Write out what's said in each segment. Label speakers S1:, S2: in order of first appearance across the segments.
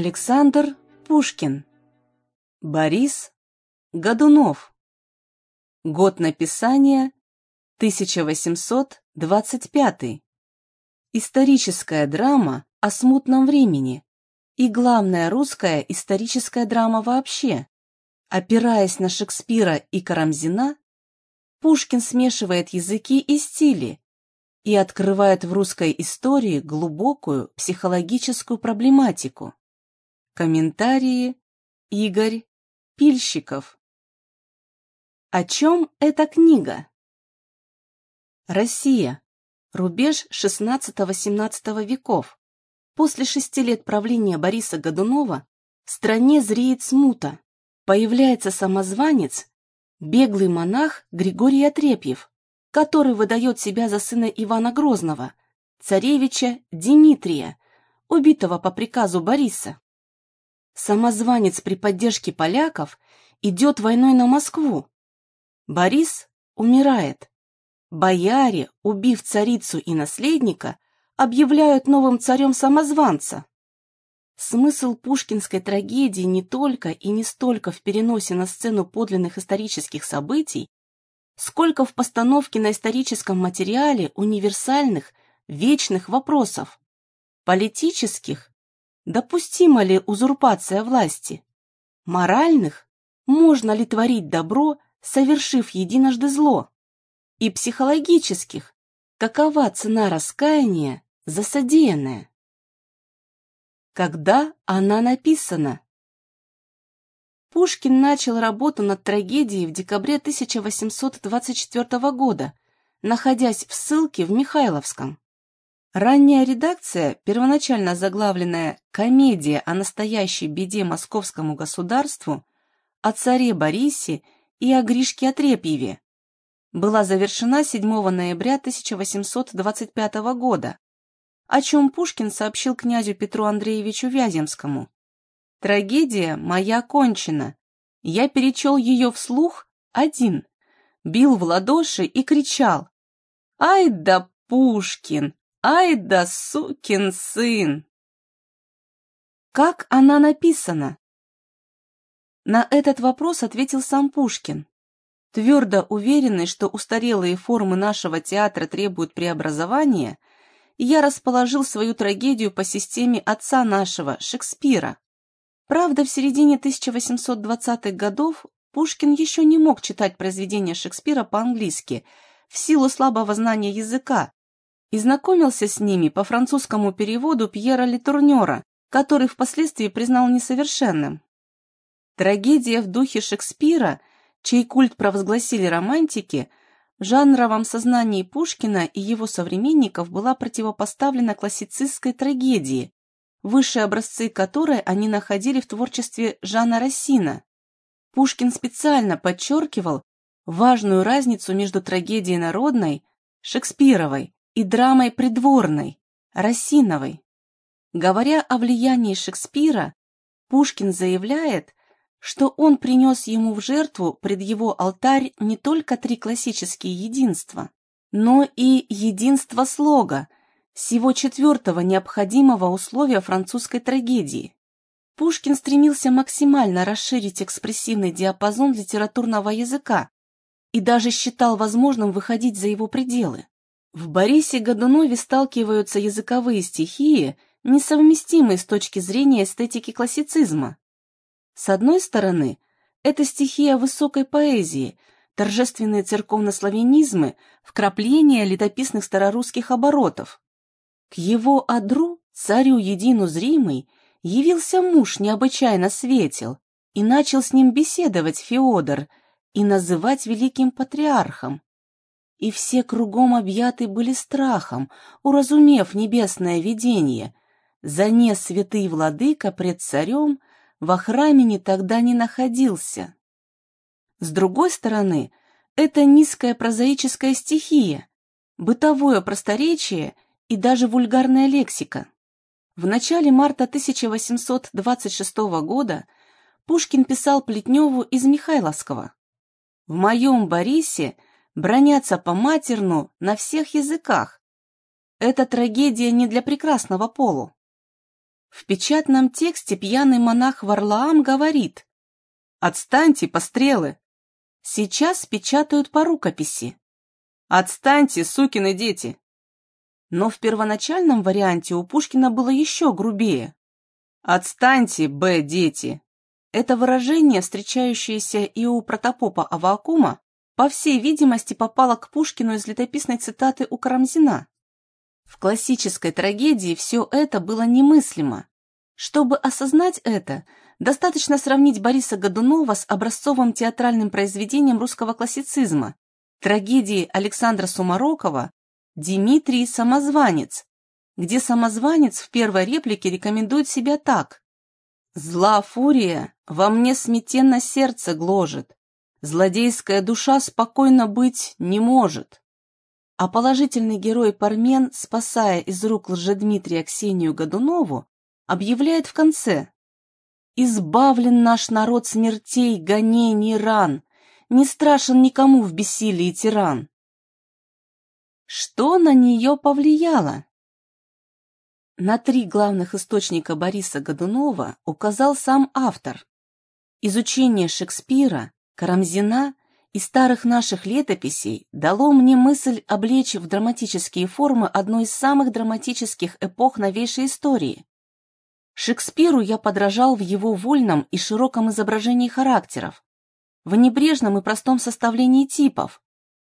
S1: Александр Пушкин Борис Годунов Год написания 1825 Историческая драма о смутном времени и главная русская историческая драма вообще. Опираясь на Шекспира и Карамзина, Пушкин смешивает языки и стили и открывает в русской истории глубокую психологическую проблематику. Комментарии Игорь Пильщиков. О чем эта книга? Россия. Рубеж XVI-XVII веков. После шести лет правления Бориса Годунова в стране зреет смута. Появляется самозванец, беглый монах Григорий Отрепьев, который выдает себя за сына Ивана Грозного, царевича Дмитрия, убитого по приказу Бориса. Самозванец при поддержке поляков идет войной на Москву. Борис умирает. Бояре, убив царицу и наследника, объявляют новым царем самозванца. Смысл пушкинской трагедии не только и не столько в переносе на сцену подлинных исторических событий, сколько в постановке на историческом материале универсальных, вечных вопросов, политических Допустима ли узурпация власти? Моральных? Можно ли творить добро, совершив единожды зло? И психологических? Какова цена раскаяния за содеянное? Когда она написана? Пушкин начал работу над трагедией в декабре 1824 года, находясь в ссылке в Михайловском. Ранняя редакция, первоначально заглавленная «Комедия о настоящей беде московскому государству», о царе Борисе и о Гришке Отрепьеве, была завершена 7 ноября 1825 года, о чем Пушкин сообщил князю Петру Андреевичу Вяземскому. «Трагедия моя кончена. Я перечел ее вслух один, бил в ладоши и кричал. «Ай да Пушкин! Ай да сукин сын! Как она написана? На этот вопрос ответил сам Пушкин. Твердо уверенный, что устарелые формы нашего театра требуют преобразования, я расположил свою трагедию по системе отца нашего, Шекспира. Правда, в середине 1820-х годов Пушкин еще не мог читать произведения Шекспира по-английски в силу слабого знания языка, и знакомился с ними по французскому переводу Пьера Литурнера, который впоследствии признал несовершенным. Трагедия в духе Шекспира, чей культ провозгласили романтики, в жанровом сознании Пушкина и его современников была противопоставлена классицистской трагедии, высшие образцы которой они находили в творчестве Жана Рассина. Пушкин специально подчеркивал важную разницу между трагедией народной, Шекспировой, и драмой придворной, Росиновой. Говоря о влиянии Шекспира, Пушкин заявляет, что он принес ему в жертву пред его алтарь не только три классические единства, но и единство слога, всего четвертого необходимого условия французской трагедии. Пушкин стремился максимально расширить экспрессивный диапазон литературного языка и даже считал возможным выходить за его пределы. В Борисе Годунове сталкиваются языковые стихии, несовместимые с точки зрения эстетики классицизма. С одной стороны, это стихия высокой поэзии, торжественные церковнославянизмы, вкрапления летописных старорусских оборотов. К его одру, царю едину зримый, явился муж необычайно светел, и начал с ним беседовать Феодор и называть великим патриархом и все кругом объяты были страхом, уразумев небесное видение. За не святый владыка пред царем во храмине тогда не находился. С другой стороны, это низкая прозаическая стихия, бытовое просторечие и даже вульгарная лексика. В начале марта 1826 года Пушкин писал Плетневу из Михайловского. «В моем Борисе – бронятся по-матерну на всех языках. Это трагедия не для прекрасного полу. В печатном тексте пьяный монах Варлаам говорит «Отстаньте, пострелы!» Сейчас печатают по рукописи. «Отстаньте, сукины дети!» Но в первоначальном варианте у Пушкина было еще грубее. «Отстаньте, Б, дети!» Это выражение, встречающееся и у протопопа Авакума, по всей видимости, попало к Пушкину из летописной цитаты у Карамзина. В классической трагедии все это было немыслимо. Чтобы осознать это, достаточно сравнить Бориса Годунова с образцовым театральным произведением русского классицизма, трагедии Александра Сумарокова «Димитрий Самозванец», где самозванец в первой реплике рекомендует себя так «Зла фурия во мне сметенно сердце гложет, злодейская душа спокойно быть не может». А положительный герой Пармен, спасая из рук лжедмитрия Ксению Годунову, объявляет в конце «Избавлен наш народ смертей, гонений, ран, не страшен никому в бессилии тиран». Что на нее повлияло? На три главных источника Бориса Годунова указал сам автор. Изучение Шекспира, Карамзина из старых наших летописей дало мне мысль облечь в драматические формы одной из самых драматических эпох новейшей истории. Шекспиру я подражал в его вольном и широком изображении характеров, в небрежном и простом составлении типов.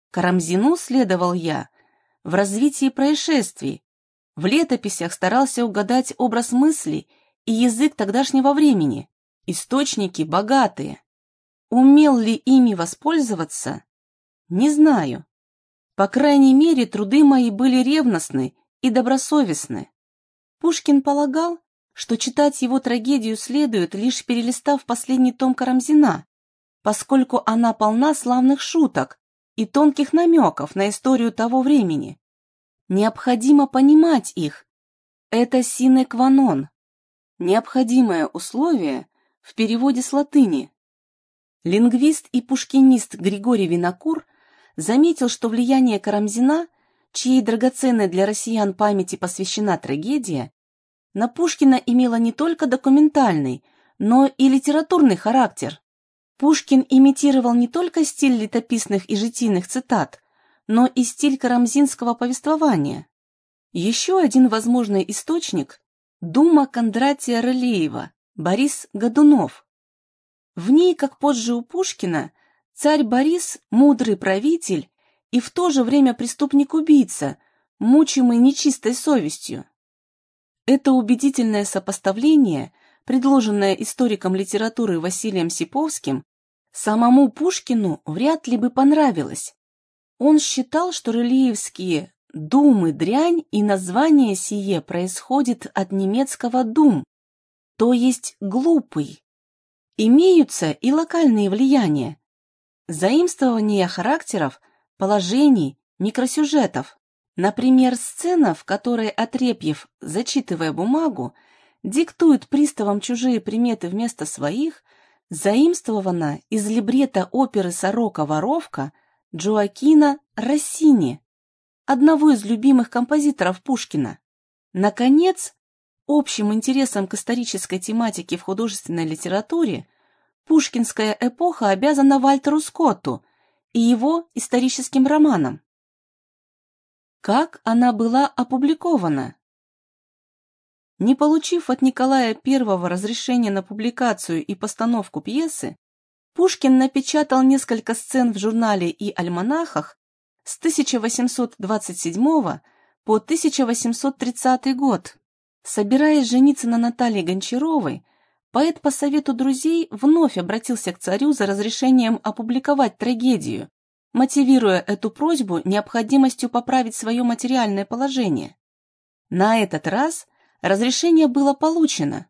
S1: Карамзину следовал я в развитии происшествий, в летописях старался угадать образ мысли и язык тогдашнего времени, источники богатые. Умел ли ими воспользоваться? Не знаю. По крайней мере, труды мои были ревностны и добросовестны. Пушкин полагал, что читать его трагедию следует, лишь перелистав последний том Карамзина, поскольку она полна славных шуток и тонких намеков на историю того времени. Необходимо понимать их. Это синекванон, необходимое условие в переводе с латыни. Лингвист и пушкинист Григорий Винокур заметил, что влияние Карамзина, чьей драгоценной для россиян памяти посвящена трагедия, на Пушкина имело не только документальный, но и литературный характер. Пушкин имитировал не только стиль летописных и житийных цитат, но и стиль карамзинского повествования. Еще один возможный источник – Дума Кондратия Рылеева, Борис Годунов, в ней, как позже у Пушкина, царь Борис – мудрый правитель и в то же время преступник-убийца, мучимый нечистой совестью. Это убедительное сопоставление, предложенное историком литературы Василием Сиповским, самому Пушкину вряд ли бы понравилось. Он считал, что релиевские «думы дрянь» и название сие происходит от немецкого «дум», то есть «глупый». Имеются и локальные влияния. Заимствование характеров, положений, микросюжетов. Например, сцена, в которой Отрепьев, зачитывая бумагу, диктует приставам чужие приметы вместо своих, заимствована из либрета оперы «Сорока-воровка» Джоакина Россини, одного из любимых композиторов Пушкина. Наконец, Общим интересом к исторической тематике в художественной литературе пушкинская эпоха обязана Вальтеру Скотту и его историческим романам. Как она была опубликована? Не получив от Николая I разрешения на публикацию и постановку пьесы, Пушкин напечатал несколько сцен в журнале и альманахах с 1827 по 1830 год. Собираясь жениться на Наталье Гончаровой, поэт по совету друзей вновь обратился к царю за разрешением опубликовать трагедию, мотивируя эту просьбу необходимостью поправить свое материальное положение. На этот раз разрешение было получено.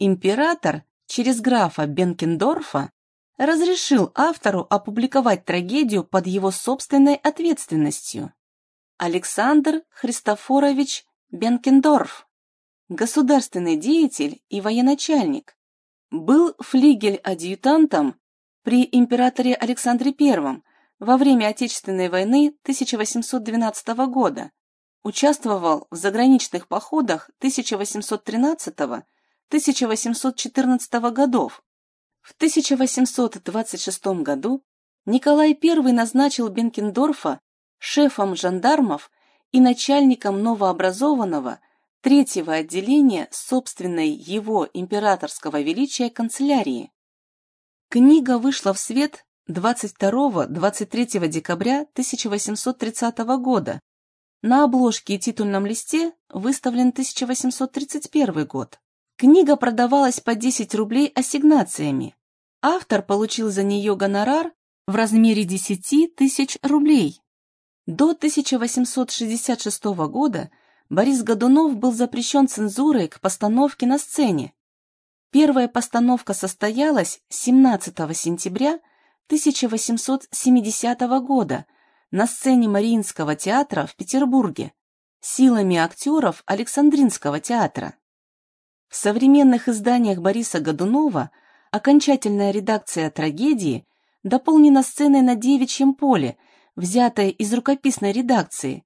S1: Император через графа Бенкендорфа разрешил автору опубликовать трагедию под его собственной ответственностью. Александр Христофорович Бенкендорф государственный деятель и военачальник. Был флигель-адъютантом при императоре Александре I во время Отечественной войны 1812 года, участвовал в заграничных походах 1813-1814 годов. В 1826 году Николай I назначил Бенкендорфа шефом жандармов и начальником новообразованного третьего отделения собственной его императорского величия канцелярии. Книга вышла в свет 22-23 декабря 1830 года. На обложке и титульном листе выставлен 1831 год. Книга продавалась по 10 рублей ассигнациями. Автор получил за нее гонорар в размере 10 тысяч рублей. До 1866 года Борис Годунов был запрещен цензурой к постановке на сцене. Первая постановка состоялась 17 сентября 1870 года на сцене Мариинского театра в Петербурге силами актеров Александринского театра. В современных изданиях Бориса Годунова окончательная редакция трагедии дополнена сценой на девичьем поле, взятой из рукописной редакции,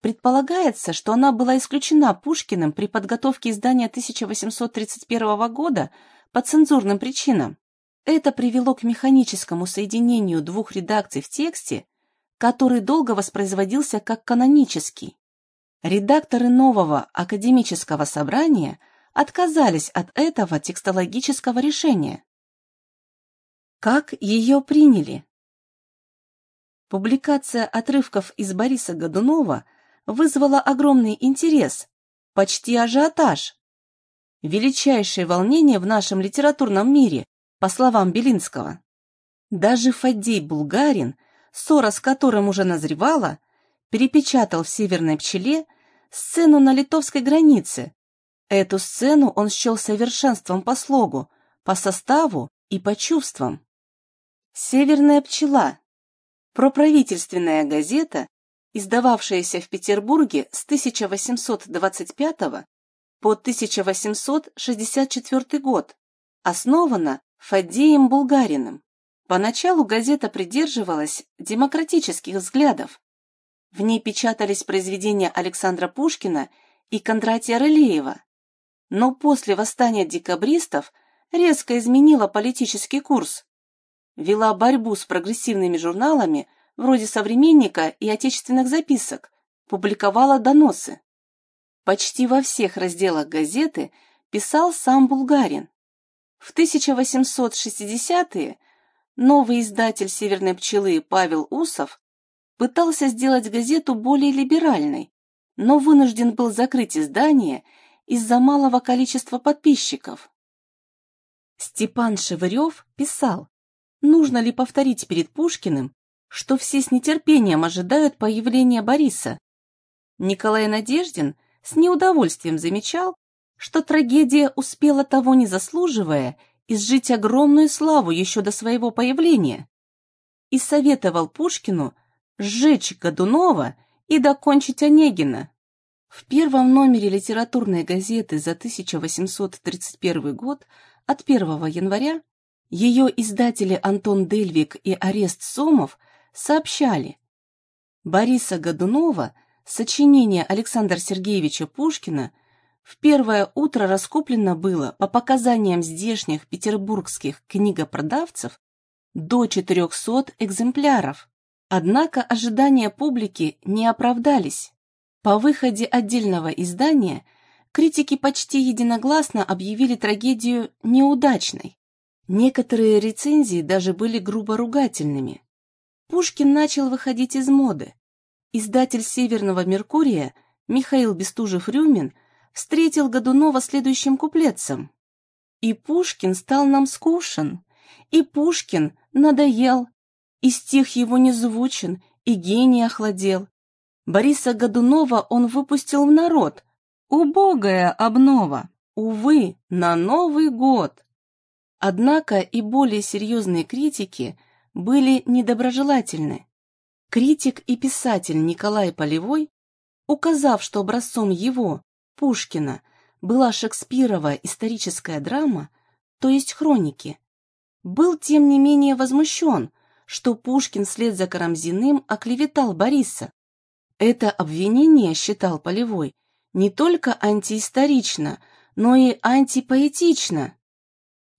S1: Предполагается, что она была исключена Пушкиным при подготовке издания 1831 года по цензурным причинам. Это привело к механическому соединению двух редакций в тексте, который долго воспроизводился как канонический. Редакторы нового академического собрания отказались от этого текстологического решения. Как ее приняли? Публикация отрывков из Бориса Годунова – вызвало огромный интерес, почти ажиотаж. Величайшее волнение в нашем литературном мире, по словам Белинского. Даже Фаддей Булгарин, ссора с которым уже назревала, перепечатал в «Северной пчеле» сцену на литовской границе. Эту сцену он счел совершенством по слогу, по составу и по чувствам. «Северная пчела» – проправительственная газета, издававшаяся в Петербурге с 1825 по 1864 год, основана Фаддеем Булгариным. Поначалу газета придерживалась демократических взглядов. В ней печатались произведения Александра Пушкина и Кондратия Рылеева. Но после восстания декабристов резко изменила политический курс. Вела борьбу с прогрессивными журналами – вроде «Современника» и «Отечественных записок», публиковала доносы. Почти во всех разделах газеты писал сам Булгарин. В 1860-е новый издатель «Северной пчелы» Павел Усов пытался сделать газету более либеральной, но вынужден был закрыть издание из-за малого количества подписчиков. Степан Шевырев писал, нужно ли повторить перед Пушкиным что все с нетерпением ожидают появления Бориса. Николай Надеждин с неудовольствием замечал, что трагедия успела того не заслуживая изжить огромную славу еще до своего появления и советовал Пушкину сжечь Годунова и докончить Онегина. В первом номере литературной газеты за 1831 год от 1 января ее издатели Антон Дельвик и Арест Сомов – сообщали. Бориса Годунова, сочинение Александра Сергеевича Пушкина, в первое утро раскуплено было, по показаниям здешних петербургских книгопродавцев, до 400 экземпляров. Однако ожидания публики не оправдались. По выходе отдельного издания критики почти единогласно объявили трагедию неудачной. Некоторые рецензии даже были грубо ругательными. Пушкин начал выходить из моды. Издатель «Северного Меркурия» Михаил Бестужев-Рюмин встретил Годунова следующим куплетцем. «И Пушкин стал нам скушен, и Пушкин надоел, и стих его не звучен, и гений охладел. Бориса Годунова он выпустил в народ. Убогая обнова, увы, на Новый год». Однако и более серьезные критики – были недоброжелательны. Критик и писатель Николай Полевой, указав, что образцом его, Пушкина, была Шекспирова историческая драма, то есть хроники, был тем не менее возмущен, что Пушкин вслед за Карамзиным оклеветал Бориса. Это обвинение, считал Полевой, не только антиисторично, но и антипоэтично.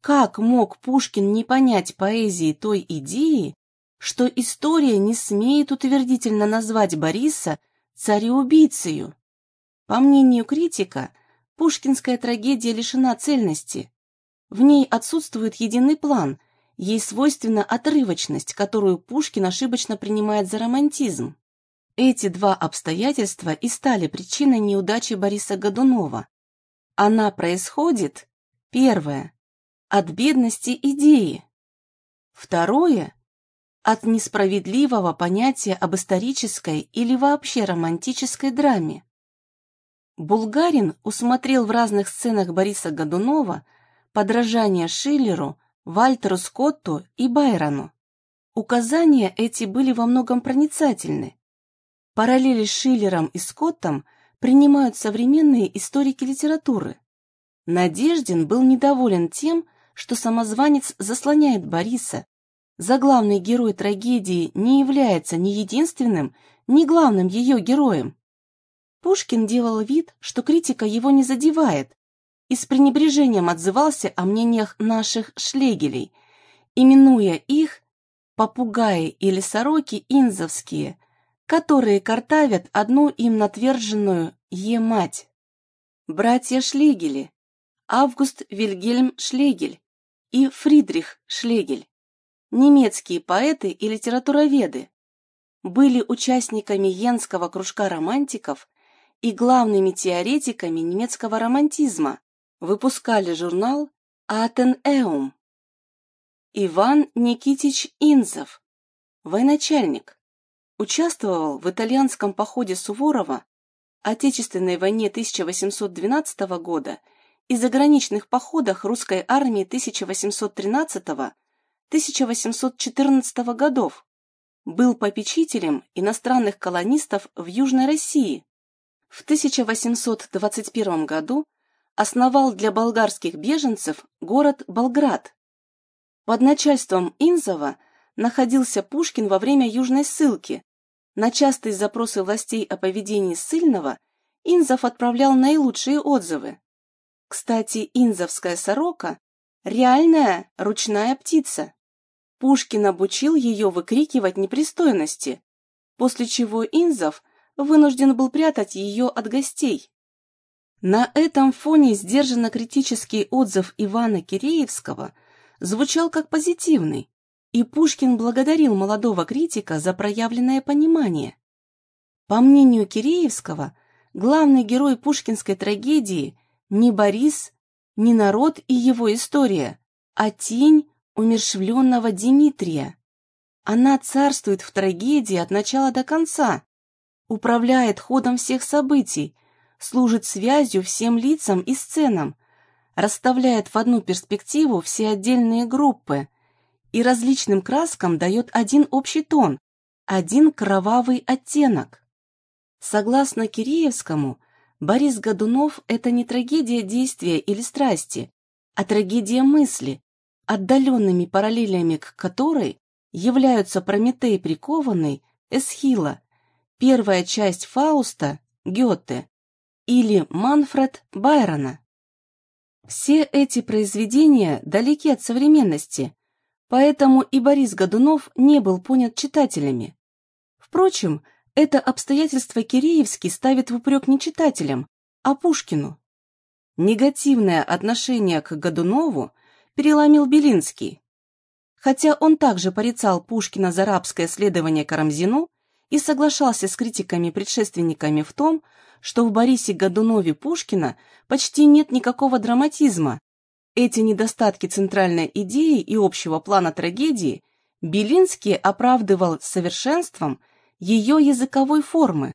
S1: Как мог Пушкин не понять поэзии той идеи, что история не смеет утвердительно назвать Бориса цареубийцею? По мнению критика, пушкинская трагедия лишена цельности. В ней отсутствует единый план, ей свойственна отрывочность, которую Пушкин ошибочно принимает за романтизм. Эти два обстоятельства и стали причиной неудачи Бориса Годунова. Она происходит, первое, от бедности идеи, второе, от несправедливого понятия об исторической или вообще романтической драме. Булгарин усмотрел в разных сценах Бориса Годунова подражание Шиллеру, Вальтеру Скотту и Байрону. Указания эти были во многом проницательны, Параллели с Шиллером и Скоттом принимают современные историки литературы. Надеждин был недоволен тем, что самозванец заслоняет Бориса. Заглавный герой трагедии не является ни единственным, ни главным ее героем. Пушкин делал вид, что критика его не задевает, и с пренебрежением отзывался о мнениях наших шлегелей, именуя их «попугаи или сороки инзовские», которые картавят одну им натверженную «Е-мать». Братья Шлегели, Август Вильгельм Шлегель и Фридрих Шлегель, немецкие поэты и литературоведы, были участниками Йенского кружка романтиков и главными теоретиками немецкого романтизма, выпускали журнал «Атен-Эум». Иван Никитич Инзов, военачальник, Участвовал в итальянском походе Суворова, Отечественной войне 1812 года и заграничных походах русской армии 1813-1814 годов. Был попечителем иностранных колонистов в Южной России. В 1821 году основал для болгарских беженцев город Болград. Под начальством Инзова находился Пушкин во время южной ссылки, на частые запросы властей о поведении ссыльного Инзов отправлял наилучшие отзывы. Кстати, инзовская сорока – реальная ручная птица. Пушкин обучил ее выкрикивать непристойности, после чего Инзов вынужден был прятать ее от гостей. На этом фоне сдержанно критический отзыв Ивана Киреевского звучал как позитивный, и Пушкин благодарил молодого критика за проявленное понимание. По мнению Киреевского, главный герой пушкинской трагедии не Борис, не народ и его история, а тень умершвленного Дмитрия. Она царствует в трагедии от начала до конца, управляет ходом всех событий, служит связью всем лицам и сценам, расставляет в одну перспективу все отдельные группы – и различным краскам дает один общий тон, один кровавый оттенок. Согласно Киреевскому, Борис Годунов – это не трагедия действия или страсти, а трагедия мысли, отдаленными параллелями к которой являются Прометей прикованный, Эсхила, первая часть Фауста, Гёте, или Манфред Байрона. Все эти произведения далеки от современности, Поэтому и Борис Годунов не был понят читателями. Впрочем, это обстоятельство Киреевский ставит в упрек не читателям, а Пушкину. Негативное отношение к Годунову переломил Белинский. Хотя он также порицал Пушкина за рабское следование Карамзину и соглашался с критиками-предшественниками в том, что в Борисе Годунове Пушкина почти нет никакого драматизма, эти недостатки центральной идеи и общего плана трагедии Белинский оправдывал совершенством ее языковой формы.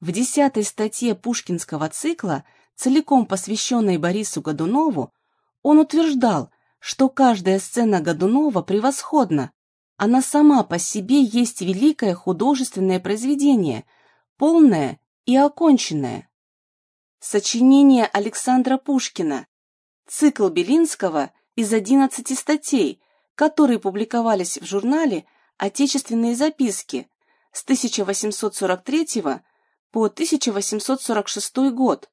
S1: В десятой статье пушкинского цикла, целиком посвященной Борису Годунову, он утверждал, что каждая сцена Годунова превосходна, она сама по себе есть великое художественное произведение, полное и оконченное. Сочинение Александра Пушкина Цикл Белинского из 11 статей, которые публиковались в журнале «Отечественные записки» с 1843 по 1846 год.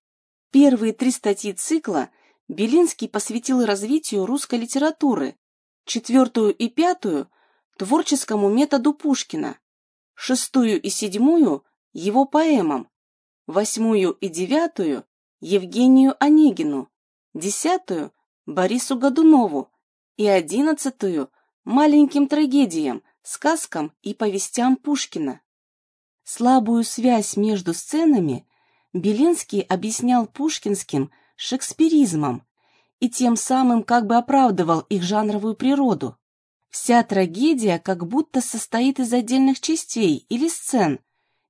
S1: Первые три статьи цикла Белинский посвятил развитию русской литературы, четвертую и пятую – творческому методу Пушкина, шестую и седьмую – его поэмам, восьмую и девятую – Евгению Онегину, десятую – Борису Годунову и одиннадцатую – маленьким трагедиям, сказкам и повестям Пушкина. Слабую связь между сценами Белинский объяснял пушкинским шекспиризмом и тем самым как бы оправдывал их жанровую природу. Вся трагедия как будто состоит из отдельных частей или сцен,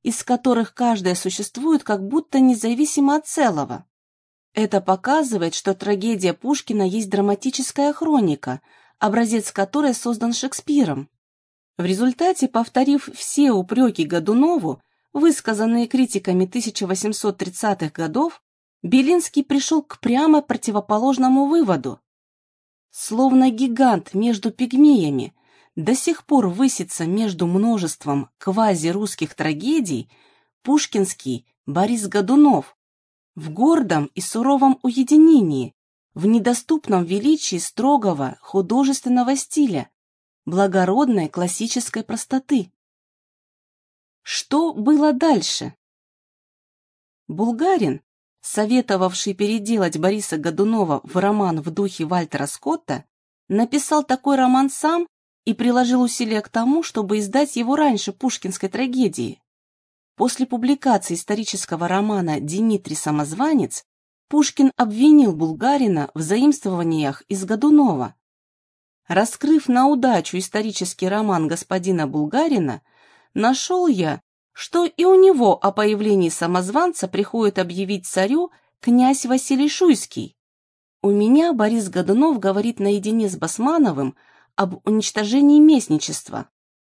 S1: из которых каждая существует как будто независимо от целого. Это показывает, что трагедия Пушкина есть драматическая хроника, образец которой создан Шекспиром. В результате, повторив все упреки Годунову, высказанные критиками 1830-х годов, Белинский пришел к прямо противоположному выводу. Словно гигант между пигмеями, до сих пор высится между множеством квази-русских трагедий пушкинский Борис Годунов в гордом и суровом уединении, в недоступном величии строгого художественного стиля, благородной классической простоты. Что было дальше? Булгарин, советовавший переделать Бориса Годунова в роман в духе Вальтера Скотта, написал такой роман сам и приложил усилия к тому, чтобы издать его раньше пушкинской трагедии. После публикации исторического романа «Димитрий Самозванец» Пушкин обвинил Булгарина в заимствованиях из Годунова, Раскрыв на удачу исторический роман господина Булгарина, нашел я, что и у него о появлении самозванца приходит объявить царю князь Василий Шуйский. У меня Борис Годунов говорит наедине с Басмановым об уничтожении местничества.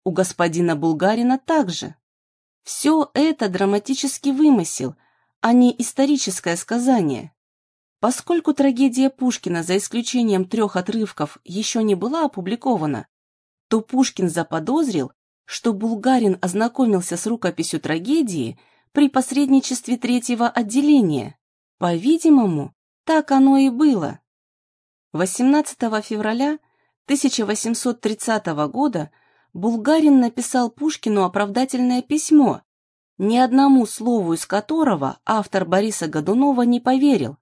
S1: У господина Булгарина также. Все это драматический вымысел, а не историческое сказание. Поскольку трагедия Пушкина, за исключением трех отрывков, еще не была опубликована, то Пушкин заподозрил, что Булгарин ознакомился с рукописью трагедии при посредничестве третьего отделения. По-видимому, так оно и было. 18 февраля 1830 года Булгарин написал Пушкину оправдательное письмо, ни одному слову из которого автор Бориса Годунова не поверил.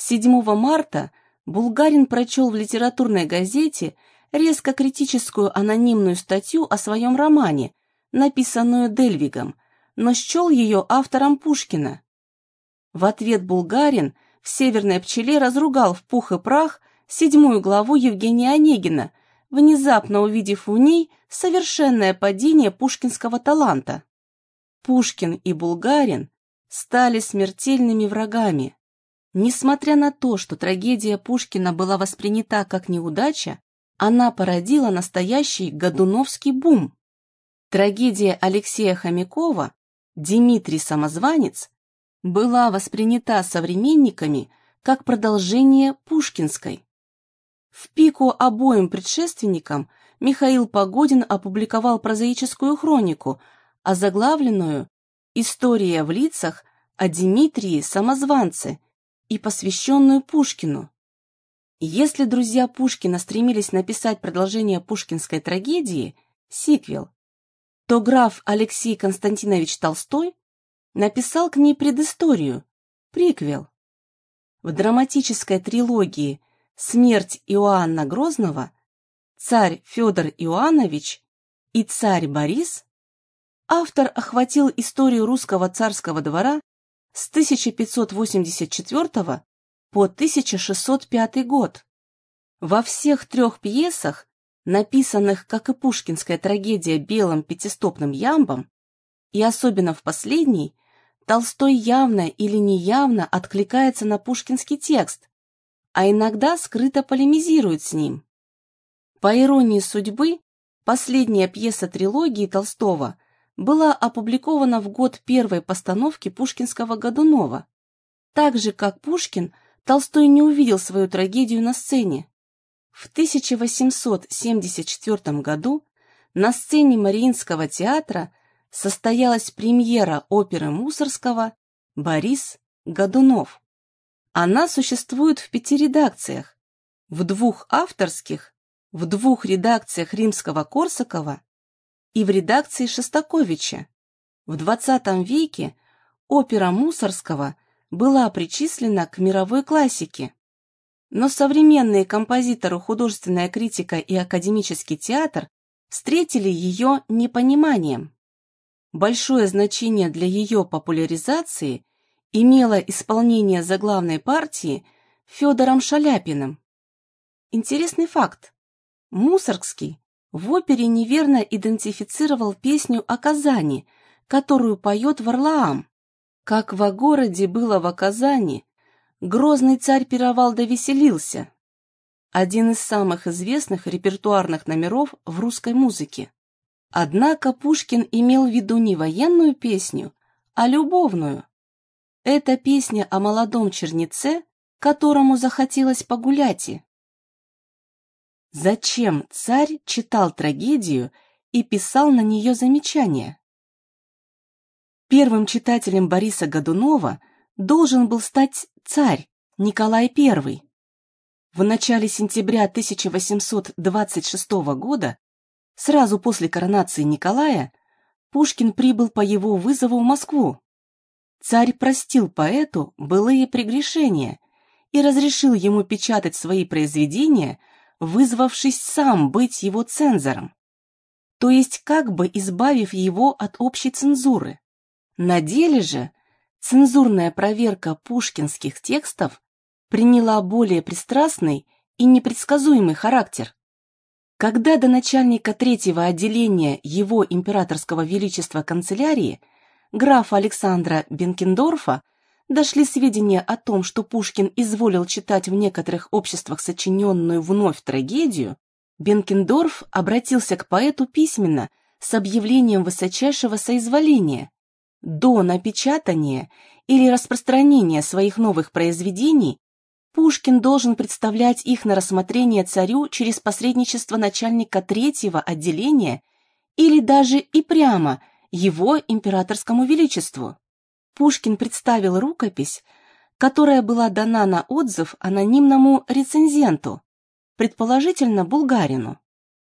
S1: 7 марта Булгарин прочел в литературной газете резко критическую анонимную статью о своем романе, написанную Дельвигом, но счел ее автором Пушкина. В ответ Булгарин в «Северной пчеле» разругал в пух и прах седьмую главу Евгения Онегина, внезапно увидев в ней совершенное падение пушкинского таланта. Пушкин и Булгарин стали смертельными врагами. Несмотря на то, что трагедия Пушкина была воспринята как неудача, она породила настоящий годуновский бум. Трагедия Алексея Хомякова «Димитрий Самозванец» была воспринята современниками как продолжение пушкинской. В пику обоим предшественникам Михаил Погодин опубликовал прозаическую хронику, озаглавленную «История в лицах о Дмитрии Самозванце» и посвященную Пушкину. Если друзья Пушкина стремились написать продолжение пушкинской трагедии, сиквел, то граф Алексей Константинович Толстой написал к ней предысторию, приквел. В драматической трилогии «Смерть Иоанна Грозного» «Царь Федор Иоаннович» и «Царь Борис» автор охватил историю русского царского двора с 1584 по 1605 год. Во всех трех пьесах, написанных, как и пушкинская трагедия белым пятистопным ямбом, и особенно в последней, Толстой явно или неявно откликается на пушкинский текст, а иногда скрыто полемизирует с ним. По иронии судьбы, последняя пьеса трилогии Толстого была опубликована в год первой постановки пушкинского Годунова. Так же, как Пушкин, Толстой не увидел свою трагедию на сцене. В 1874 году на сцене Мариинского театра состоялась премьера оперы Мусорского «Борис Годунов». Она существует в пяти редакциях, в двух авторских, в двух редакциях Римского-Корсакова и в редакции Шостаковича. В XX веке опера Мусорского была причислена к мировой классике. Но современные композиторы, художественная критика и академический театр встретили ее непониманием. Большое значение для ее популяризации имело исполнение заглавной партии Федором Шаляпиным. Интересный факт. Мусоргский в опере неверно идентифицировал песню о Казани, которую поет Варлаам. Как во городе было в Казани, грозный царь пировал да веселился. Один из самых известных репертуарных номеров в русской музыке. Однако Пушкин имел в виду не военную песню, а любовную. Это песня о молодом чернице, которому захотелось погулять. Зачем царь читал трагедию и писал на нее замечания? Первым читателем Бориса Годунова должен был стать царь Николай I. В начале сентября 1826 года Сразу после коронации Николая Пушкин прибыл по его вызову в Москву. Царь простил поэту былые прегрешения и разрешил ему печатать свои произведения, вызвавшись сам быть его цензором, то есть как бы избавив его от общей цензуры. На деле же цензурная проверка пушкинских текстов приняла более пристрастный и непредсказуемый характер. Когда до начальника третьего отделения его императорского величества канцелярии, графа Александра Бенкендорфа, дошли сведения о том, что Пушкин изволил читать в некоторых обществах сочиненную вновь трагедию, Бенкендорф обратился к поэту письменно с объявлением высочайшего соизволения. До напечатания или распространения своих новых произведений Пушкин должен представлять их на рассмотрение царю через посредничество начальника третьего отделения или даже и прямо его императорскому величеству. Пушкин представил рукопись, которая была дана на отзыв анонимному рецензенту, предположительно булгарину.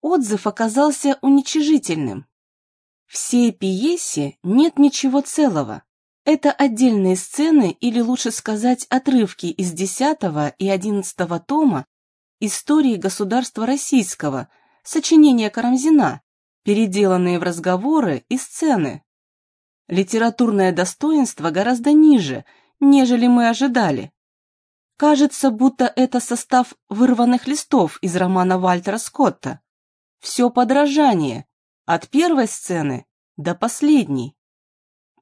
S1: Отзыв оказался уничижительным. Всей пьесе нет ничего целого. Это отдельные сцены, или лучше сказать, отрывки из 10 и 11 тома истории государства российского, сочинения Карамзина, переделанные в разговоры и сцены. Литературное достоинство гораздо ниже, нежели мы ожидали. Кажется, будто это состав вырванных листов из романа Вальтера Скотта. Все подражание, от первой сцены до последней.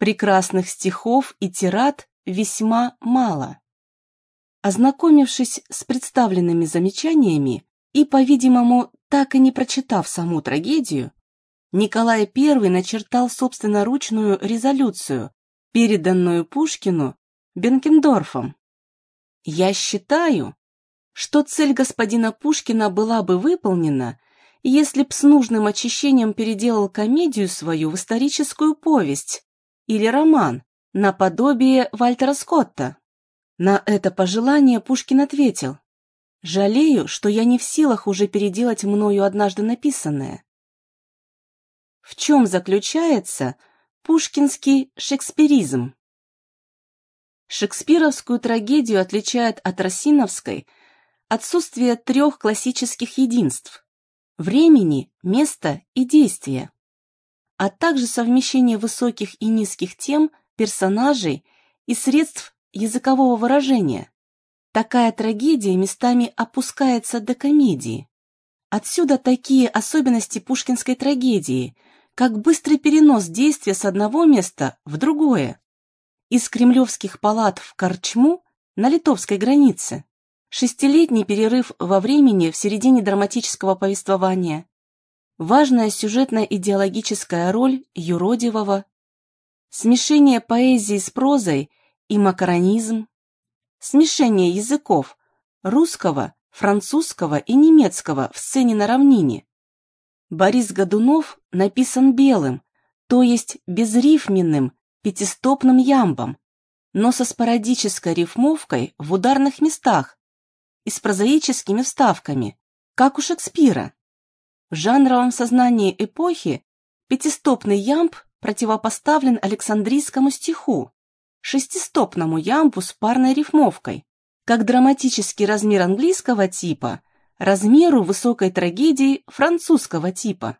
S1: Прекрасных стихов и тират весьма мало. Ознакомившись с представленными замечаниями и, по-видимому, так и не прочитав саму трагедию, Николай I начертал собственноручную резолюцию, переданную Пушкину Бенкендорфом. «Я считаю, что цель господина Пушкина была бы выполнена, если б с нужным очищением переделал комедию свою в историческую повесть, или роман, наподобие Вальтера Скотта. На это пожелание Пушкин ответил, «Жалею, что я не в силах уже переделать мною однажды написанное». В чем заключается пушкинский шекспиризм? Шекспировскую трагедию отличает от Росиновской отсутствие трех классических единств – времени, места и действия а также совмещение высоких и низких тем, персонажей и средств языкового выражения. Такая трагедия местами опускается до комедии. Отсюда такие особенности пушкинской трагедии, как быстрый перенос действия с одного места в другое. Из кремлевских палат в Корчму на литовской границе. Шестилетний перерыв во времени в середине драматического повествования, важная сюжетно-идеологическая роль юродивого, смешение поэзии с прозой и макаронизм, смешение языков русского, французского и немецкого в сцене на равнине. Борис Годунов написан белым, то есть безрифменным, пятистопным ямбом, но со спорадической рифмовкой в ударных местах и с прозаическими вставками, как у Шекспира. В жанровом сознании эпохи пятистопный ямб противопоставлен Александрийскому стиху, шестистопному ямбу с парной рифмовкой, как драматический размер английского типа размеру высокой трагедии французского типа.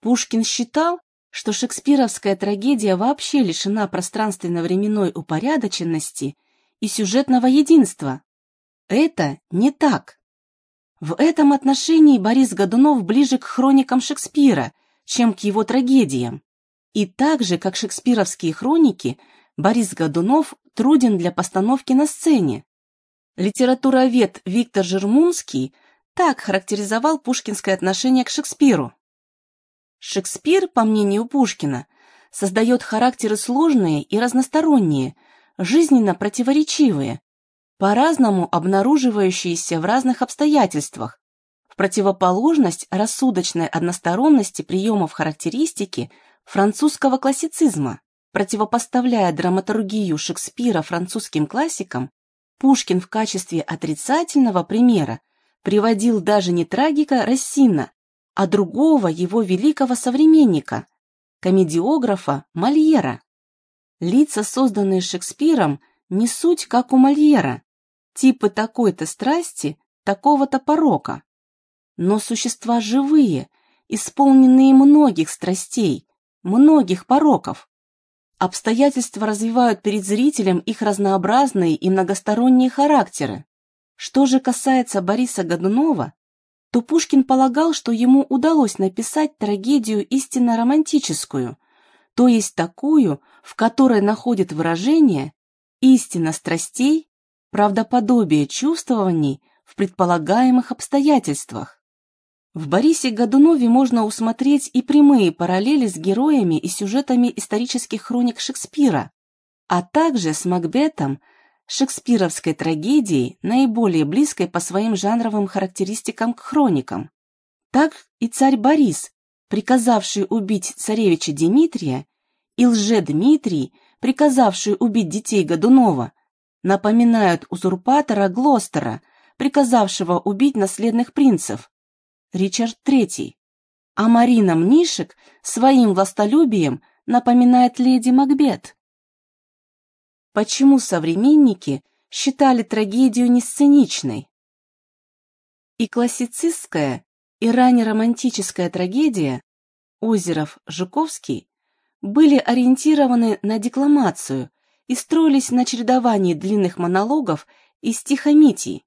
S1: Пушкин считал, что шекспировская трагедия вообще лишена пространственно-временной упорядоченности и сюжетного единства. Это не так. В этом отношении Борис Годунов ближе к хроникам Шекспира, чем к его трагедиям. И так же, как шекспировские хроники, Борис Годунов труден для постановки на сцене. Литературовед Виктор Жермунский так характеризовал пушкинское отношение к Шекспиру. Шекспир, по мнению Пушкина, создает характеры сложные и разносторонние, жизненно противоречивые, по-разному обнаруживающиеся в разных обстоятельствах, в противоположность рассудочной односторонности приемов характеристики французского классицизма, противопоставляя драматургию Шекспира французским классикам, Пушкин в качестве отрицательного примера приводил даже не трагика Рассина, а другого его великого современника, комедиографа Мольера. Лица, созданные Шекспиром, не суть, как у Мольера, типы такой-то страсти, такого-то порока, но существа живые, исполненные многих страстей, многих пороков. Обстоятельства развивают перед зрителем их разнообразные и многосторонние характеры. Что же касается Бориса Годунова, то Пушкин полагал, что ему удалось написать трагедию истинно романтическую, то есть такую, в которой находит выражение истина страстей, правдоподобие чувствований в предполагаемых обстоятельствах. В Борисе Годунове можно усмотреть и прямые параллели с героями и сюжетами исторических хроник Шекспира, а также с Макбетом – шекспировской трагедии, наиболее близкой по своим жанровым характеристикам к хроникам. Так и царь Борис, приказавший убить царевича Дмитрия, и лже-Дмитрий, приказавший убить детей Годунова, напоминают узурпатора Глостера, приказавшего убить наследных принцев, Ричард III. А Марина Мнишек своим властолюбием напоминает леди Макбет. Почему современники считали трагедию несценичной? И классицистская, и раннеромантическая трагедия Озеров, Жуковский были ориентированы на декламацию и строились на чередовании длинных монологов и стихомитий,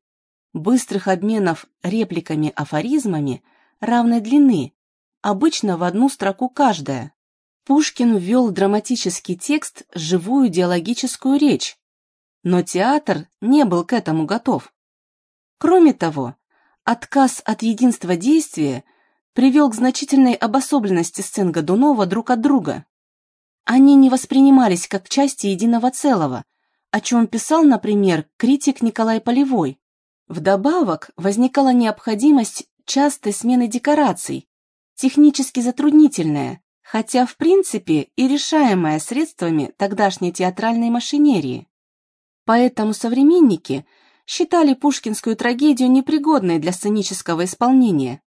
S1: быстрых обменов репликами-афоризмами равной длины, обычно в одну строку каждая. Пушкин ввел драматический текст живую диалогическую речь, но театр не был к этому готов. Кроме того, отказ от единства действия привел к значительной обособленности сцен Годунова друг от друга. Они не воспринимались как части единого целого, о чем писал, например, критик Николай Полевой. Вдобавок возникала необходимость частой смены декораций, технически затруднительная, хотя в принципе и решаемое средствами тогдашней театральной машинерии. Поэтому современники считали пушкинскую трагедию непригодной для сценического исполнения.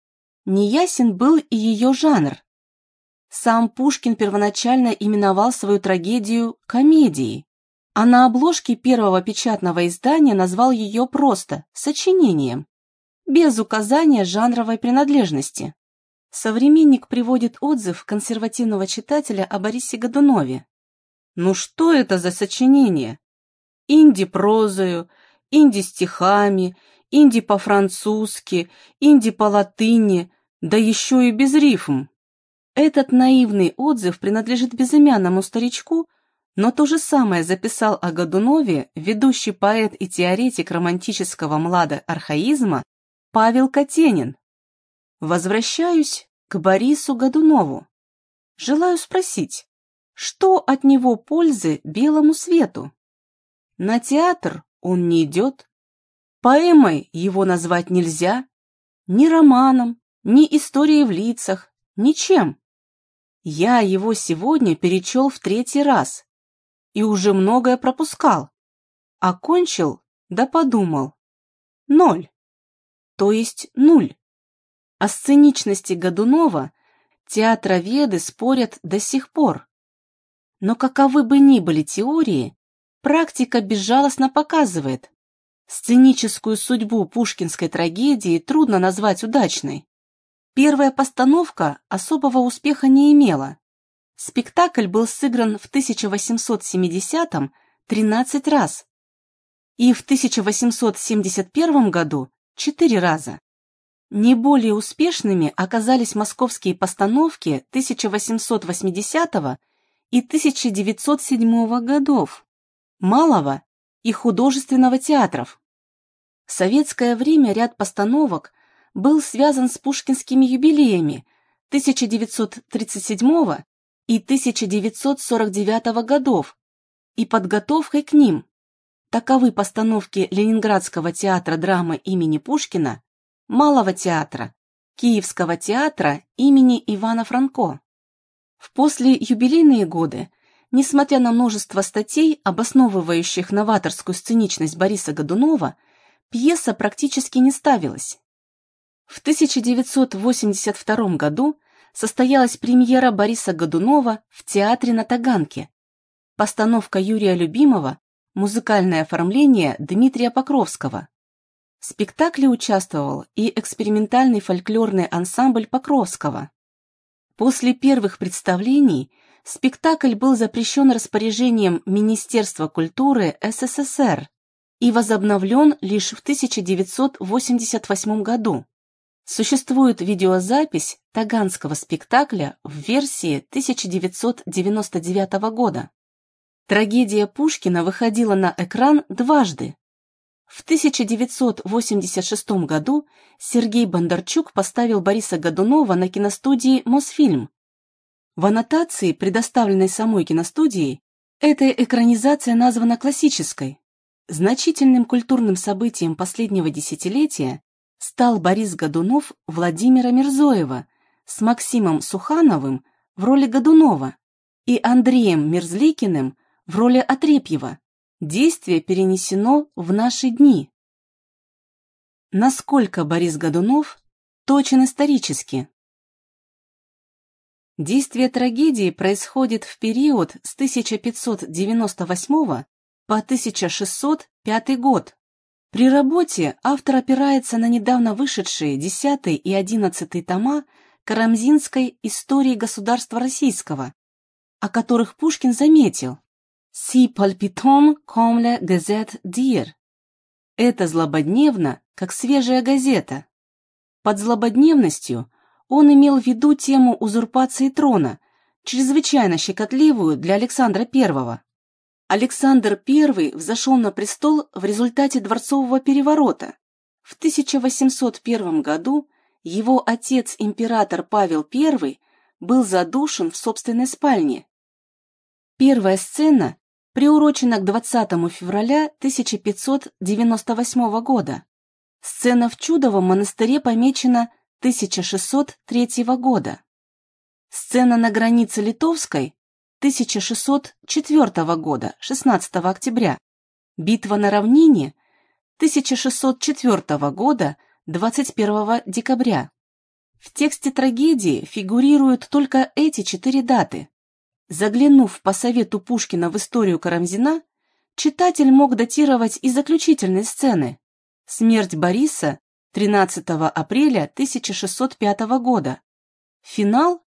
S1: Неясен был и ее жанр. Сам Пушкин первоначально именовал свою трагедию комедией, а на обложке первого печатного издания назвал ее просто «сочинением», без указания жанровой принадлежности. Современник приводит отзыв консервативного читателя о Борисе Годунове. Ну что это за сочинение? Инди-прозою, инди-стихами, инди по-французски, инди по-латыни, да еще и без рифм. Этот наивный отзыв принадлежит безымянному старичку, но то же самое записал о Годунове ведущий поэт и теоретик романтического младо-архаизма Павел Катенин. Возвращаюсь к Борису Годунову. Желаю спросить, что от него пользы белому свету? На театр он не идет, поэмой его назвать нельзя, ни романом, ни историей в лицах, ничем. Я его сегодня перечел в третий раз и уже многое пропускал. Окончил, да подумал. Ноль. То есть нуль. О сценичности Годунова театроведы спорят до сих пор. Но каковы бы ни были теории, практика безжалостно показывает, сценическую судьбу пушкинской трагедии трудно назвать удачной. Первая постановка особого успеха не имела. Спектакль был сыгран в 1870-м 13 раз и в 1871 году 4 раза. Не более успешными оказались московские постановки 1880 и 1907 годов, малого и художественного театров. В советское время ряд постановок был связан с пушкинскими юбилеями 1937 и 1949 годов и подготовкой к ним. Таковы постановки Ленинградского театра драмы имени Пушкина, Малого театра, Киевского театра имени Ивана Франко. В послеюбилейные годы, несмотря на множество статей, обосновывающих новаторскую сценичность Бориса Годунова, пьеса практически не ставилась. В 1982 году состоялась премьера Бориса Годунова в театре на Таганке. Постановка Юрия Любимова, музыкальное оформление Дмитрия Покровского. В спектакле участвовал и экспериментальный фольклорный ансамбль Покровского. После первых представлений спектакль был запрещен распоряжением Министерства культуры СССР и возобновлен лишь в 1988 году. Существует видеозапись таганского спектакля в версии 1999 года. Трагедия Пушкина выходила на экран дважды. В 1986 году Сергей Бондарчук поставил Бориса Годунова на киностудии «Мосфильм». В аннотации, предоставленной самой киностудией, эта экранизация названа классической. Значительным культурным событием последнего десятилетия стал Борис Годунов Владимира Мирзоева с Максимом Сухановым в роли Годунова и Андреем Мерзликиным в роли Отрепьева. Действие перенесено в наши дни. Насколько Борис Годунов точен исторически? Действие трагедии происходит в период с 1598 по 1605 год при работе автор опирается на недавно вышедшие 10 и 11 тома Карамзинской истории государства российского, о которых Пушкин заметил «Si palpitant comme la gazette d'hier» Это злободневно, как свежая газета. Под злободневностью он имел в виду тему узурпации трона, чрезвычайно щекотливую для Александра I. Александр I взошел на престол в результате дворцового переворота. В 1801 году его отец, император Павел I, был задушен в собственной спальне. Первая сцена приурочена к 20 февраля 1598 года. Сцена в Чудовом монастыре помечена 1603 года. Сцена на границе Литовской 1604 года, 16 октября. Битва на равнине 1604 года, 21 декабря. В тексте трагедии фигурируют только эти четыре даты. Заглянув по совету Пушкина в историю Карамзина, читатель мог датировать и заключительные сцены. Смерть Бориса 13 апреля 1605 года. Финал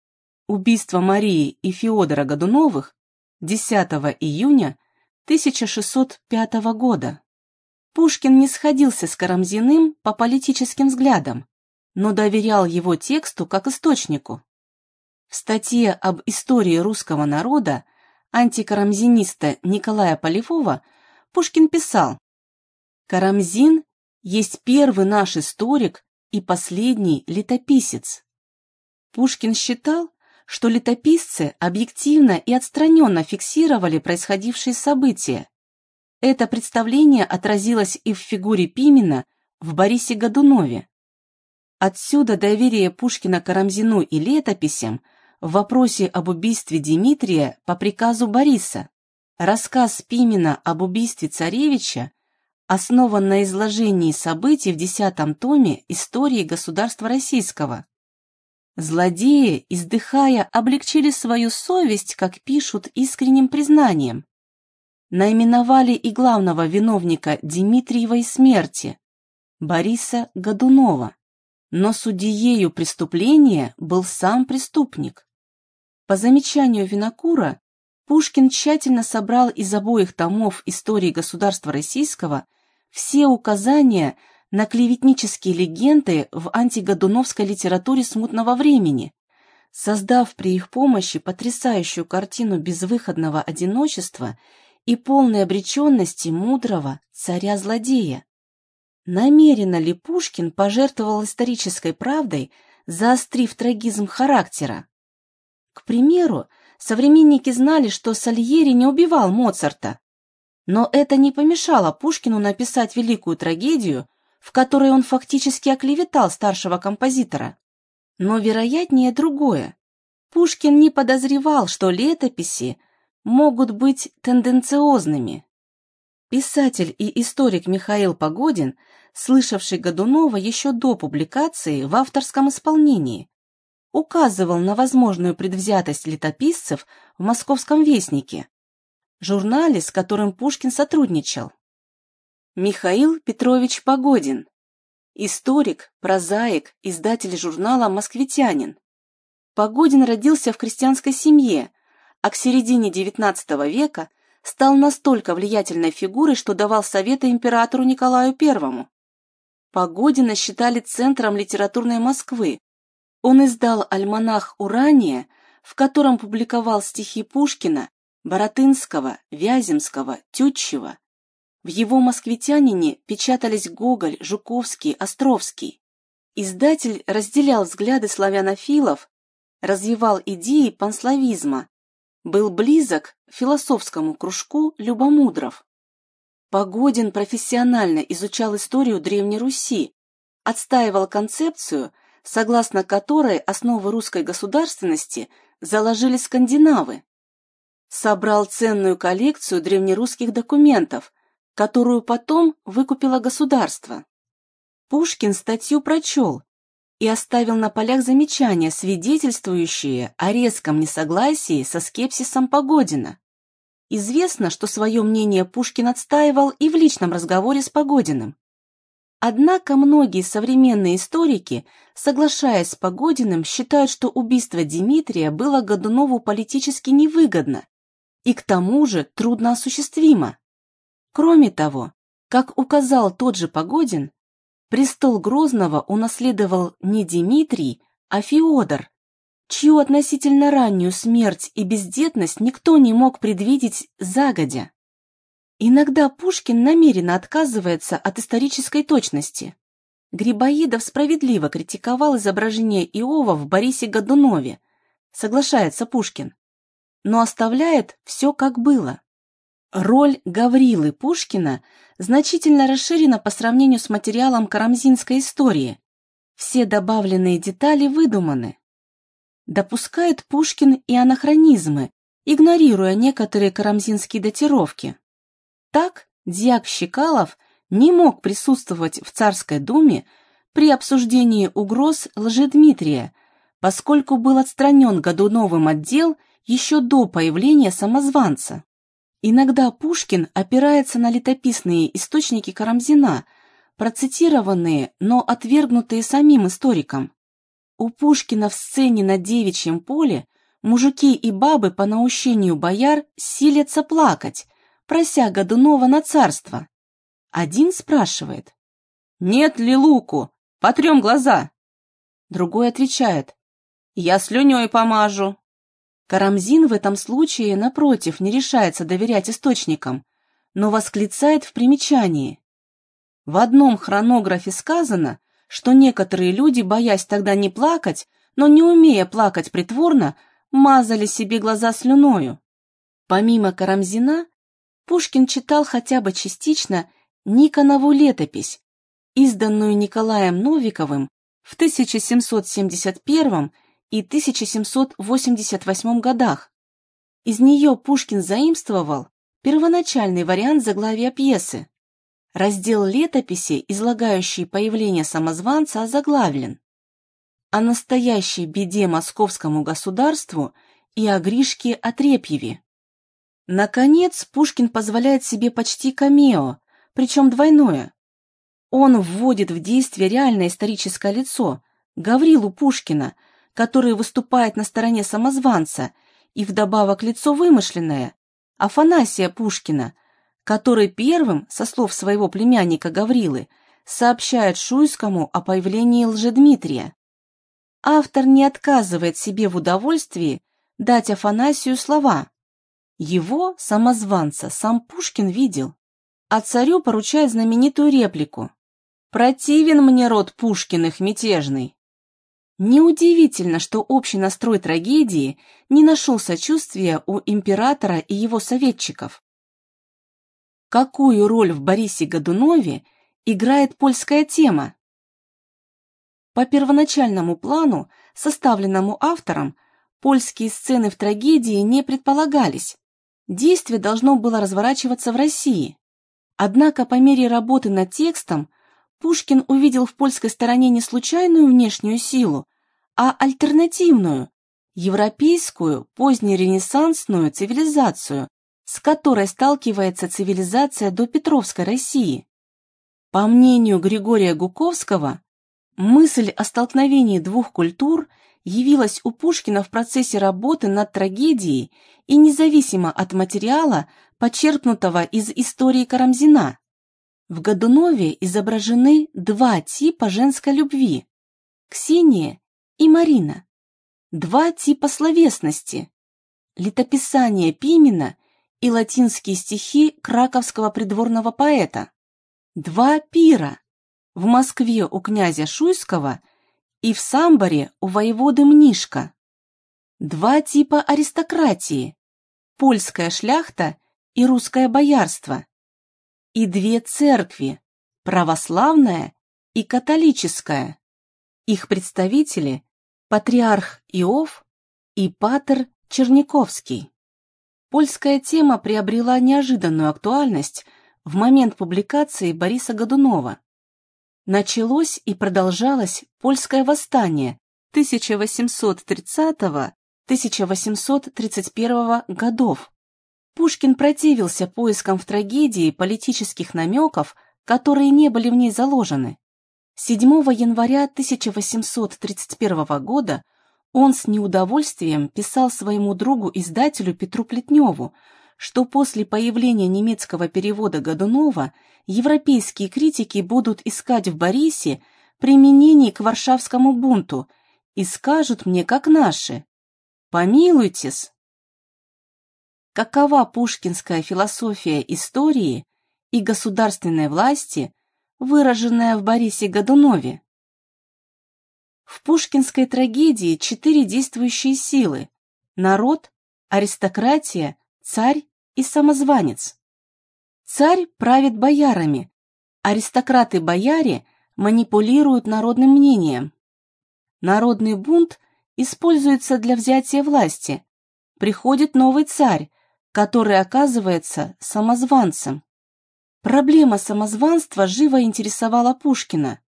S1: Убийство Марии и Феодора Годуновых 10 июня 1605 года. Пушкин не сходился с Карамзиным по политическим взглядам, но доверял его тексту как источнику. В статье об истории русского народа антикарамзиниста Николая Полевого Пушкин писал «Карамзин есть первый наш историк и последний летописец». Пушкин считал, что летописцы объективно и отстраненно фиксировали происходившие события. Это представление отразилось и в фигуре Пимена в Борисе Годунове. Отсюда доверие Пушкина Карамзину и летописям в вопросе об убийстве Дмитрия по приказу Бориса. Рассказ Пимена об убийстве царевича основан на изложении событий в десятом томе истории государства российского. Злодеи, издыхая, облегчили свою совесть, как пишут, искренним признанием. Наименовали и главного виновника Дмитриевой смерти, Бориса Годунова, но судьею преступления был сам преступник. По замечанию Винокура, Пушкин тщательно собрал из обоих томов истории государства российского все указания на клеветнические легенды в антигодуновской литературе смутного времени, создав при их помощи потрясающую картину безвыходного одиночества и полной обреченности мудрого царя-злодея. Намеренно ли Пушкин пожертвовал исторической правдой, заострив трагизм характера? К примеру, современники знали, что Сальери не убивал Моцарта, но это не помешало Пушкину написать великую трагедию, в которой он фактически оклеветал старшего композитора. Но вероятнее другое. Пушкин не подозревал, что летописи могут быть тенденциозными. Писатель и историк Михаил Погодин, слышавший Годунова еще до публикации в авторском исполнении, указывал на возможную предвзятость летописцев в «Московском вестнике», журнале, с которым Пушкин сотрудничал. Михаил Петрович Погодин, историк, прозаик, издатель журнала «Москвитянин». Погодин родился в крестьянской семье, а к середине XIX века стал настолько влиятельной фигурой, что давал советы императору Николаю I. Погодина считали центром литературной Москвы. Он издал альманах «Урания», в котором публиковал стихи Пушкина Боротынского, Вяземского, Тютчева. В его «Москвитянине» печатались Гоголь, Жуковский, Островский. Издатель разделял взгляды славянофилов, развивал идеи панславизма, был близок философскому кружку любомудров. Погодин профессионально изучал историю Древней Руси, отстаивал концепцию, согласно которой основы русской государственности заложили скандинавы собрал ценную коллекцию древнерусских документов, которую потом выкупило государство. Пушкин статью прочел и оставил на полях замечания, свидетельствующие о резком несогласии со скепсисом Погодина. Известно, что свое мнение Пушкин отстаивал и в личном разговоре с Погодиным. Однако многие современные историки, соглашаясь с Погодиным, считают, что убийство Дмитрия было Годунову политически невыгодно и к тому же трудно осуществимо. Кроме того, как указал тот же Погодин, престол Грозного унаследовал не Дмитрий, а Феодор, чью относительно раннюю смерть и бездетность никто не мог предвидеть загодя. Иногда Пушкин намеренно отказывается от исторической точности. Грибоедов справедливо критиковал изображение Иова в Борисе Годунове, соглашается Пушкин но оставляет все как было. Роль Гаврилы Пушкина значительно расширена по сравнению с материалом карамзинской истории. Все добавленные детали выдуманы. Допускает Пушкин и анахронизмы, игнорируя некоторые карамзинские датировки. Так, Дьяк Щекалов не мог присутствовать в Царской думе при обсуждении угроз Лжедмитрия, поскольку был отстранен Годуновым отдел еще до появления самозванца. Иногда Пушкин опирается на летописные источники Карамзина, процитированные, но отвергнутые самим историком. У Пушкина в сцене на девичьем поле мужики и бабы по наущению бояр силятся плакать, прося Годунова на царство. Один спрашивает, «Нет ли луку? Потрем глаза!» Другой отвечает, «Я слюней помажу, Карамзин в этом случае, напротив, не решается доверять источникам, но восклицает в примечании. В одном хронографе сказано, что некоторые люди, боясь тогда не плакать, но не умея плакать притворно, мазали себе глаза слюною. Помимо Карамзина, Пушкин читал хотя бы частично Никонову летопись, изданную Николаем Новиковым в 1771 и 1788 годах. Из нее Пушкин заимствовал первоначальный вариант заглавия пьесы. Раздел летописи, излагающий появление самозванца, озаглавлен «О настоящей беде московскому государству и о Гришке Отрепьеве». Наконец, Пушкин позволяет себе почти камео, причем двойное. Он вводит в действие реальное историческое лицо, Гаврилу Пушкина, который выступает на стороне самозванца, и вдобавок лицо вымышленное, Афанасия Пушкина, который первым, со слов своего племянника Гаврилы, сообщает Шуйскому о появлении Лжедмитрия. Автор не отказывает себе в удовольствии дать Афанасию слова. Его, самозванца, сам Пушкин видел, а царю поручает знаменитую реплику Противен мне род Пушкиных мятежный. Неудивительно, что общий настрой трагедии не нашел сочувствия у императора и его советчиков. Какую роль в Борисе Годунове играет польская тема? По первоначальному плану, составленному автором, польские сцены в трагедии не предполагались. Действие должно было разворачиваться в России. Однако по мере работы над текстом Пушкин увидел в польской стороне не случайную внешнюю силу, а альтернативную, европейскую, позднеренессансную цивилизацию, с которой сталкивается цивилизация до Петровской России. По мнению Григория Гуковского, мысль о столкновении двух культур явилась у Пушкина в процессе работы над трагедией и независимо от материала, почерпнутого из истории Карамзина. В Годунове изображены два типа женской любви – Ксения и Марина. Два типа словесности – летописание Пимена и латинские стихи краковского придворного поэта. Два пира – в Москве у князя Шуйского и в Самборе у воеводы Мнишка. Два типа аристократии – польская шляхта и русское боярство и две церкви – православная и католическая. Их представители – патриарх Иов и патер Черниковский. Польская тема приобрела неожиданную актуальность в момент публикации Бориса Годунова. Началось и продолжалось польское восстание 1830-1831 годов, Пушкин противился поискам в трагедии политических намеков, которые не были в ней заложены. 7 января 1831 года он с неудовольствием писал своему другу-издателю Петру Плетневу, что после появления немецкого перевода Годунова европейские критики будут искать в Борисе применений к варшавскому бунту и скажут мне, как наши. Помилуйтесь, какова пушкинская философия истории и государственной власти, выраженная в Борисе Годунове. В пушкинской трагедии четыре действующие силы – народ, аристократия, царь и самозванец. Царь правит боярами, аристократы-бояре манипулируют народным мнением. Народный бунт используется для взятия власти. Приходит новый царь, который оказывается самозванцем. Проблема самозванства живо интересовала Пушкина.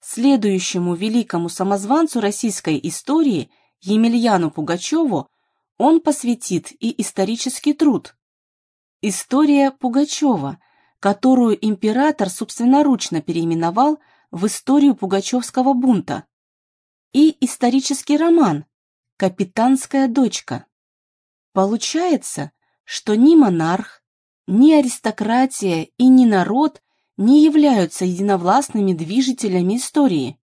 S1: Следующему великому самозванцу российской истории Емельяну Пугачеву он посвятит и исторический труд. История Пугачева, которую император собственноручно переименовал в историю Пугачевского бунта. И исторический роман «Капитанская дочка». Получается, что ни монарх, ни аристократия и ни народ не являются единовластными движителями истории.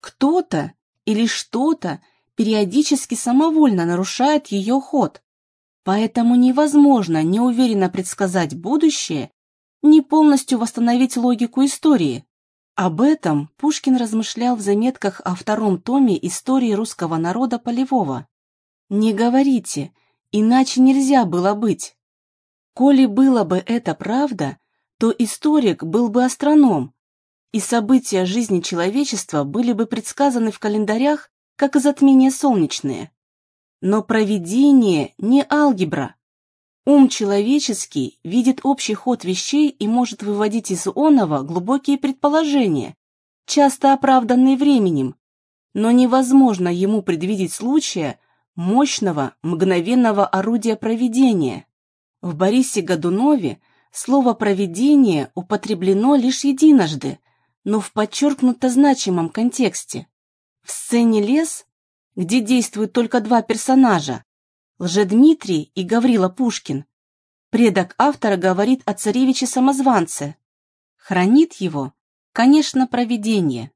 S1: Кто-то или что-то периодически самовольно нарушает ее ход, поэтому невозможно неуверенно предсказать будущее, не полностью восстановить логику истории. Об этом Пушкин размышлял в заметках о втором томе истории русского народа Полевого. «Не говорите, Иначе нельзя было быть. Коли было бы это правда, то историк был бы астроном, и события жизни человечества были бы предсказаны в календарях, как и затмения солнечные. Но провидение не алгебра. Ум человеческий видит общий ход вещей и может выводить из оного глубокие предположения, часто оправданные временем, но невозможно ему предвидеть случая мощного, мгновенного орудия провидения. В Борисе Годунове слово «провидение» употреблено лишь единожды, но в подчеркнуто значимом контексте. В сцене «Лес», где действуют только два персонажа, Лжедмитрий и Гаврила Пушкин, предок автора говорит о царевиче-самозванце. Хранит его, конечно, провидение.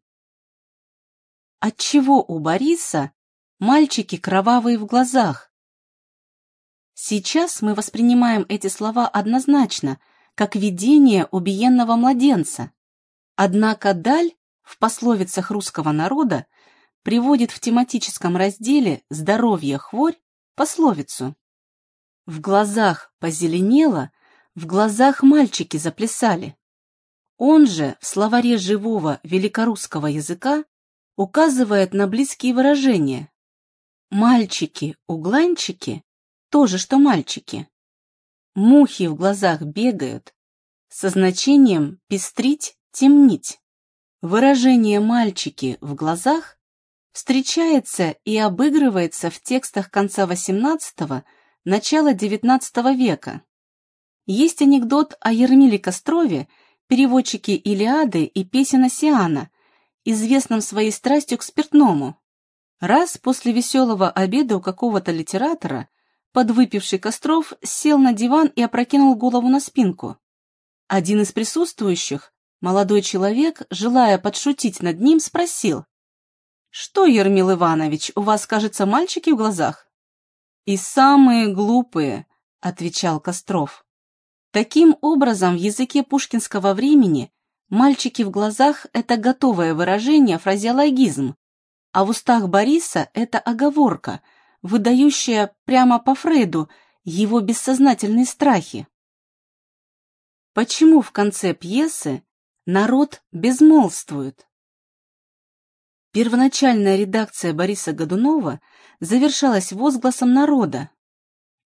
S1: Отчего у Бориса мальчики кровавые в глазах? Сейчас мы воспринимаем эти слова однозначно, как видение убиенного младенца. Однако Даль в пословицах русского народа приводит в тематическом разделе «Здоровье хворь» пословицу. В глазах позеленело, в глазах мальчики заплясали. Он же в словаре живого великорусского языка указывает на близкие выражения. Мальчики, угланчики – то же, что мальчики. Мухи в глазах бегают, со значением «пестрить», «темнить». Выражение «мальчики» в глазах встречается и обыгрывается в текстах конца XVIII – начала XIX века. Есть анекдот о Ермиле Кострове, переводчике Илиады и песен Осиана, известном своей страстью к спиртному. Раз после веселого обеда у какого-то литератора подвыпивший Костров сел на диван и опрокинул голову на спинку. Один из присутствующих, молодой человек, желая подшутить над ним, спросил, «Что, Ермил Иванович, у вас, кажется, мальчики в глазах?» «И самые глупые», — отвечал Костров. Таким образом, в языке пушкинского времени мальчики в глазах — это готовое выражение, фразеологизм, а в устах Бориса это оговорка, выдающая прямо по Фрейду его бессознательные страхи. Почему в конце пьесы народ безмолвствует? Первоначальная редакция Бориса Годунова завершалась возгласом народа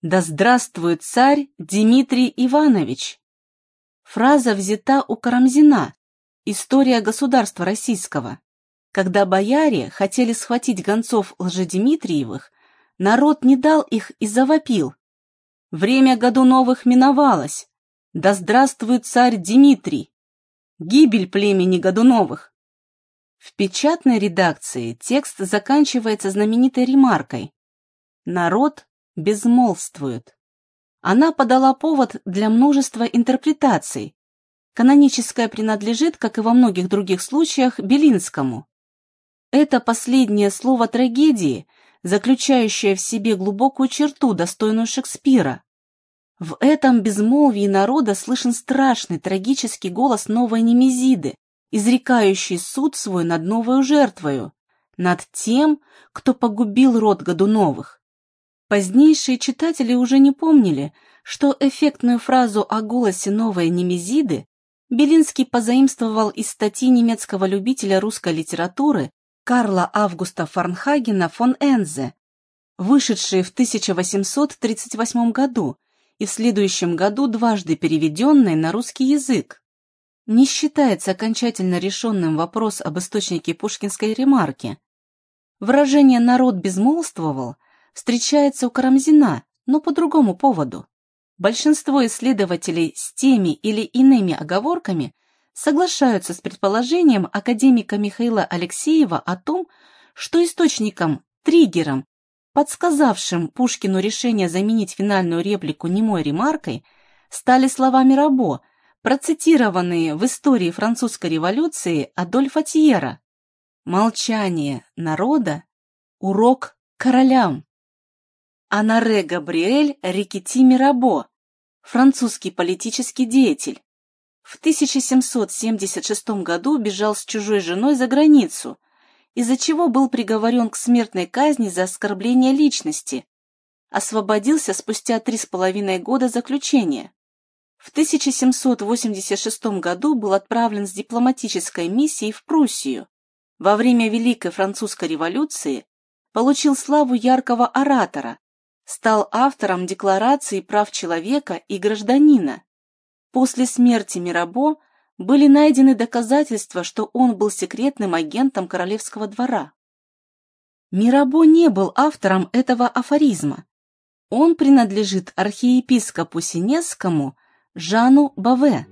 S1: «Да здравствует царь Дмитрий Иванович!» Фраза взята у Карамзина «История государства российского». Когда бояре хотели схватить гонцов Лжедимитриевых, народ не дал их и завопил. «Время Годуновых миновалось! Да здравствует царь Дмитрий! Гибель племени Годуновых!» В печатной редакции текст заканчивается знаменитой ремаркой «Народ безмолвствует». Она подала повод для множества интерпретаций. Каноническая принадлежит, как и во многих других случаях, Белинскому. Это последнее слово трагедии, заключающее в себе глубокую черту, достойную Шекспира. В этом безмолвии народа слышен страшный трагический голос новой Немезиды, изрекающий суд свой над новою жертвою, над тем, кто погубил род Годуновых. Позднейшие читатели уже не помнили, что эффектную фразу о голосе новой Немезиды Белинский позаимствовал из статьи немецкого любителя русской литературы Карла Августа Фарнхагена фон Энзе, вышедшей в 1838 году и в следующем году дважды переведенной на русский язык не считается окончательно решенным вопрос об источнике пушкинской ремарки. Выражение «народ безмолвствовал» встречается у Карамзина, но по другому поводу. Большинство исследователей с теми или иными оговорками соглашаются с предположением академика Михаила Алексеева о том, что источником, триггером, подсказавшим Пушкину решение заменить финальную реплику немой ремаркой, стали слова Мирабо, процитированные в истории французской революции Адольфа Тьера «Молчание народа – урок королям». Анаре Габриэль Рикетти Мирабо, французский политический деятель. В 1776 году бежал с чужой женой за границу, из-за чего был приговорен к смертной казни за оскорбление личности. Освободился спустя три с половиной года заключения. В 1786 году был отправлен с дипломатической миссией в Пруссию. Во время Великой Французской революции получил славу яркого оратора, стал автором Декларации прав человека и гражданина. После смерти Мирабо были найдены доказательства, что он был секретным агентом королевского двора. Мирабо не был автором этого афоризма. Он принадлежит архиепископу Синесскому Жану Баве.